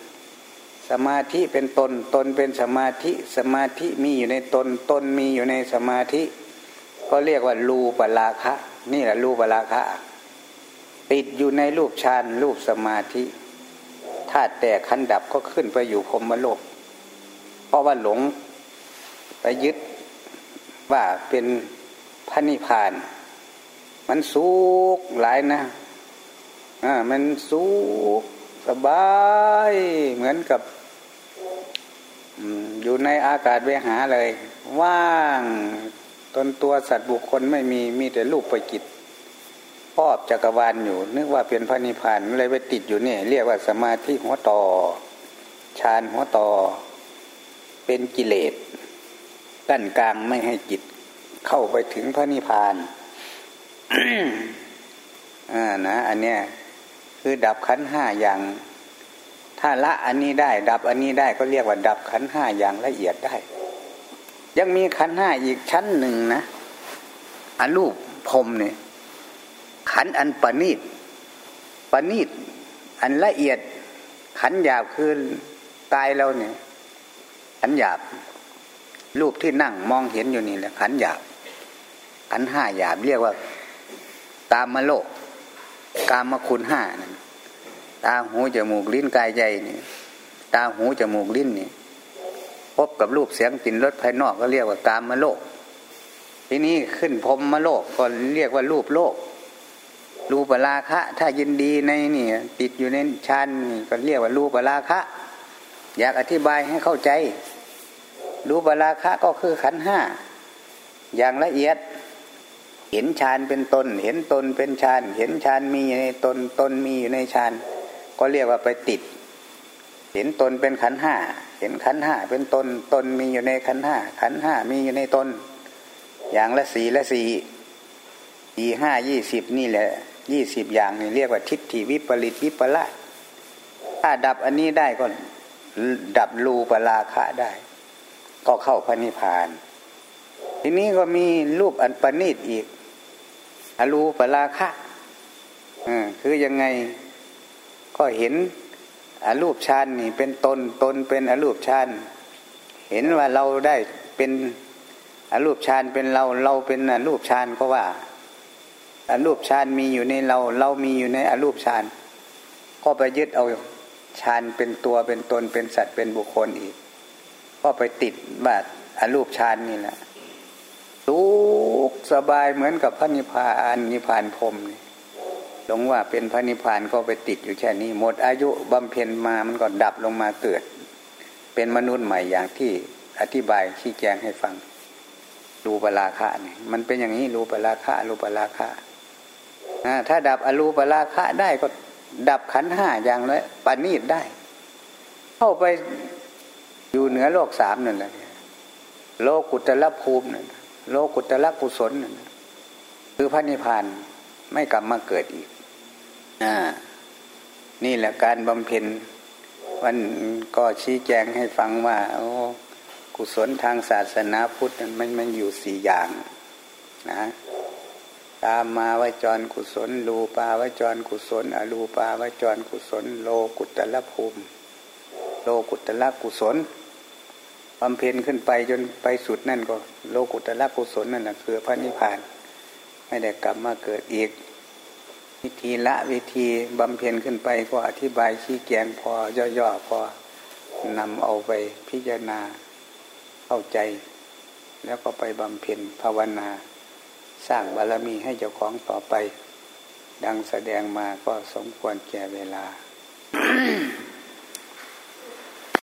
สมาธิเป็นตน ตนเป็นสมาธิ สมาธิมีอยู่ในตน ตนมีอยู่ในสมาธิ ก็เรียกว่ารูปราคะ นี่แหละรูปราคะ ติดอยู่ในรูปฌานรูปสมาธิถ้าแต่ขันดับก็ขึ้นไปอยู่พรมโลก เพราะว่าหลงไปยึดว่าเป็นพระนิพพาน มันสูงหลายนะอ่ามันสูงสบายเหมือนกับอยู่ในอากาศเวหาเลย ว่างตนตัวสัตว์บุคคลไม่มีมีแต่รูปประจิตครอบจักรวาลอยู่ นึกว่าเป็นพระนิพพานเลยไปติดอยู่นี่เรียกว่าสมาธิหัวต่อฌานหัวต่อ เป็นกิเลสกั้นกลางไม่ให้จิตเข้าไปถึงพระนิพพาน อ่านะอันเนี้ยคือดับขันห้าอย่าง ถ้าละอันนี้ได้ ดับอันนี้ได้ก็เรียกว่า ดับขันห้าอย่างละเอียดได้ ยังมีขันห้าอีกชั้นหนึ่งนะอรูปพรมเนี่ยขันอันประณีตประณีตอันละเอียด ขันหยาบคือตายเราเนี่ย ขันหยาบ รูปที่นั่งมองเห็นอยู่นี่แหละขันหยาบขันห้าหยาบเรียกว่า ตามมาโลก กามคุณห้านั่นตาหูจมูกลิ้นกายใจนี่ตาหูจมูกลิ้นนี่พบกับรูปเสียงกลิ่นรสภายนอกก็เรียกว่ากามมโลก ทีนี้ขึ้นพรมมโลกก็เรียกว่ารูปโลก รูปราคะ ถ้ายินดีในนี่ติดอยู่ในชั้นนี่ก็เรียกว่ารูปราคะ อยากอธิบายให้เข้าใจ รูปราคะก็คือขันห้าอย่างละเอียด เห็นฌานเป็นตน เห็นตนเป็นฌานเห็นฌานมีอยู่ในตนตนมีอยู่ในฌานก็เรียกว่าไปติด เห็นตนเป็นขันห้าเห็นขันห้าเป็นตนตนมีอยู่ในขันห้าขันห้ามีอยู่ในตน อย่างละสี่ละสี่สี่ห้ายี่สิบนี่แหละยี่สิบอย่างนี่เรียกว่าทิฏฐิวิปริตวิปลาสถ้าดับอันนี้ได้ก็ดับรูปราคะได้ ก็เข้าพระนิพพาน ทีนี้ก็มีรูปอันประณีตอีก อรูปราคะคือยังไงก็เห็นอรูปฌานนี่ เป็นตนตนเป็นอรูปฌานเห็นว่าเราได้เป็นอรูปฌานเป็นเรา เราเป็นอรูปฌานก็ว่าอรูปฌานมีอยู่ในเรา เรามีอยู่ในอรูปฌานก็ไปยึดเอาฌานเป็นตัวเป็นตนเป็นสัตว์เป็นบุคคลอีก ก็ไปติดว่าอรูปฌานนี่แหละ สบายเหมือนกับพระนิพพานนิพพานพรมนี่หลงว่าเป็นพระนิพพานก็ไปติดอยู่แค่นี้ หมดอายุบำเพ็ญมามันก็ดับลงมาเกิด เป็นมนุษย์ใหม่อย่างที่อธิบายชี้แจงให้ฟังรูปราคะนี่มันเป็นอย่างนี้รูปราคะรูปราคะถ้าดับอรูปราคะได้ก็ดับขันห้าอย่างละปานีตได้ เข้าไปอยู่เหนือโลกสามนั่นแหละโลกุตละภูมินั่น โลกุตละกุศลคือพระนิพพานไม่กลับมาเกิดอีกอ่านี่แหละการบำเพ็ญวันก็ชี้แจงให้ฟังว่า โอ้กุศลทางศาสนาพุทธมันมันอยู่สี่อย่างนะตามมาวจรกุศล รูปาวจรกุศล อรูปาวจรกุศล โลกุตละภูมิ โลกุตละกุศล บำเพ็ญขึ้นไปจนไปสุดนั่นก็ โลกุตละกุศลนั่นแหละคือพระนิพพาน ไม่ได้กลับมาเกิดอีก วิธีละวิธีบำเพ็ญขึ้นไปก็อธิบายชี้แจงพอย่อๆพอนำเอาไปพิจารณาเข้าใจ แล้วก็ไปบำเพ็ญภาวนา สร้างบารมีให้เจ้าของต่อไป ดังแสดงมาก็สมควรแก่เวลา